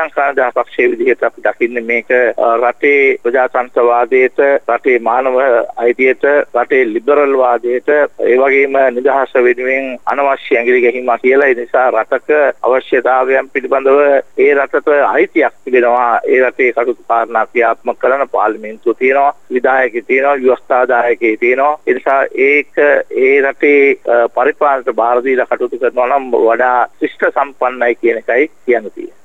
ලංකා ජනපක්ෂයේ විදිහට අපි දකින්නේ මේක රටේ ප්‍රජාතන්ත්‍රවාදයට රටේ මානව අයිතියට රටේ ලිබරල් වාදයට ඒ වගේම නිදහස වෙනුවෙන් අනවශ්‍ය ඇඟිලි ගැහිම කියලා. ඒ නිසා රටක අවශ්‍යතාවයන් පිළිබඳව ඒ රටට අයිතියක් තිබෙනවා. ඒ රටේ කටයුතු කාරණා ක්‍රියාත්මක කරන පාර්ලිමේන්තුව තියෙනවා විධායකයෙක් තියෙනවා ව්‍යවස්ථාදායකයෙක් තියෙනවා. ඒ නිසා ඒක ඒ රටේ පරිපාලනයට බාර දීලා කටයුතු කරනවා නම් වඩා ශිෂ්ට සම්පන්නයි කියන එකයි කියන්න තියෙන්නේ.